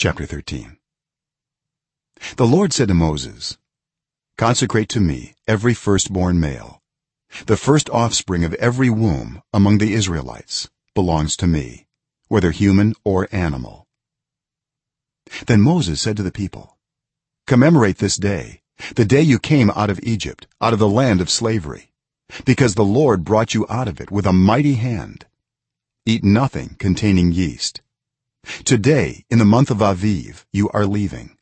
chapter 13 the lord said to moses consecrate to me every firstborn male. The first offspring of every womb among the israelites belongs to me whether human or animal. Then moses said to the people commemorate this day the day you came out of egypt out of the land of slavery because the lord brought you out of it with a mighty hand. Eat nothing containing yeast today in the month of aviv you are leaving.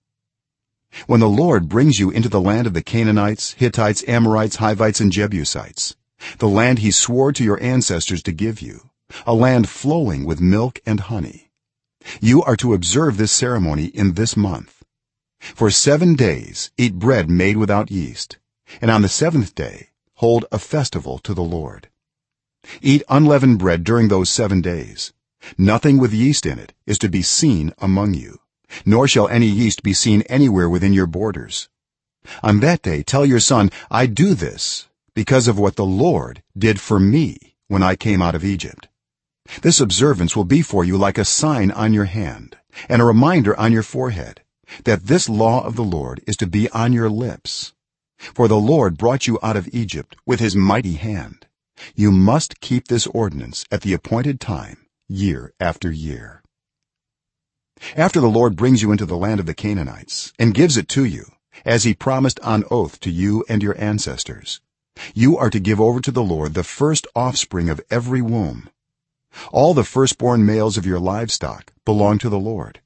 When the lord brings you into the land of the canaanites hittites amorites hivites and jebusites the land he swore to your ancestors to give you a land flowing with milk and honey you are to observe this ceremony in this month. For 7 days eat bread made without yeast and on the 7th day hold a festival to the lord. Eat unleavened bread during those 7 days nothing with yeast in it is to be seen among you nor shall any yeast be seen anywhere within your borders. On that day tell your son i do this because of what the lord did for me when i came out of egypt. This observance will be for you like a sign on your hand and a reminder on your forehead that this law of the lord is to be on your lips. For the lord brought you out of egypt with his mighty hand. You must keep this ordinance at the appointed time year after year. After the lord brings you into the land of the canaanites and gives it to you as he promised on oath to you and your ancestors you are to give over to the lord the first offspring of every womb. All the firstborn males of your livestock belong to the lord.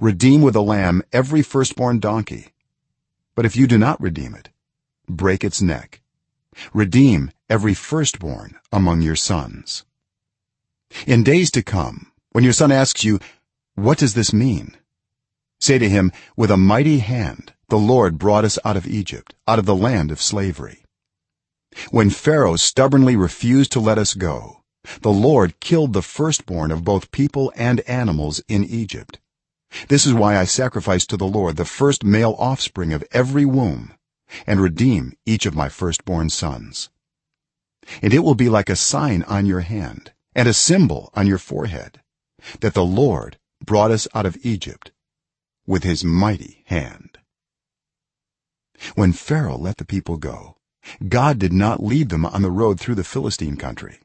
Redeem with a lamb every firstborn donkey. But if you do not redeem it break its neck. Redeem every firstborn among your sons in days to come when your son asks you what does this mean? say to him with a mighty hand the lord brought us out of egypt out of the land of slavery. When pharaoh stubbornly refused to let us go the lord killed the firstborn of both people and animals in egypt. This is why i sacrifice to the lord the first male offspring of every womb and redeem each of my firstborn sons. And it will be like a sign on your hand and a symbol on your forehead that the lord brought us out of egypt with his mighty hand. When pharaoh let the people go god did not lead them on the road through the philistine country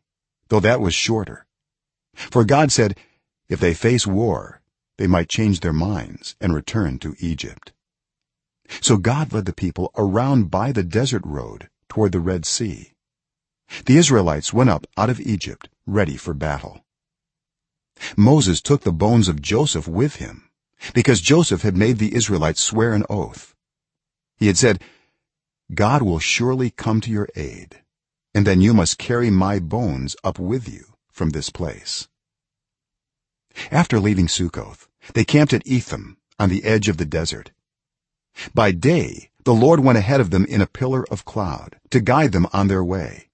though that was shorter. For god said if they face war they might change their minds and return to egypt. So god led the people around by the desert road toward the red sea. The israelites went up out of egypt ready for battle. Moses took the bones of joseph with him because joseph had made the israelites swear an oath. He had said god will surely come to your aid and then you must carry my bones up with you from this place. After leaving sukkoth they camped at etham on the edge of the desert. By day the lord went ahead of them in a pillar of cloud to guide them on their way.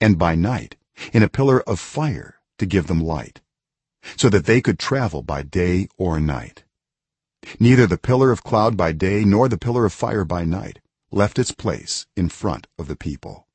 And by night in a pillar of fire to give them light so that they could travel by day or night. Neither the pillar of cloud by day nor the pillar of fire by night left its place in front of the people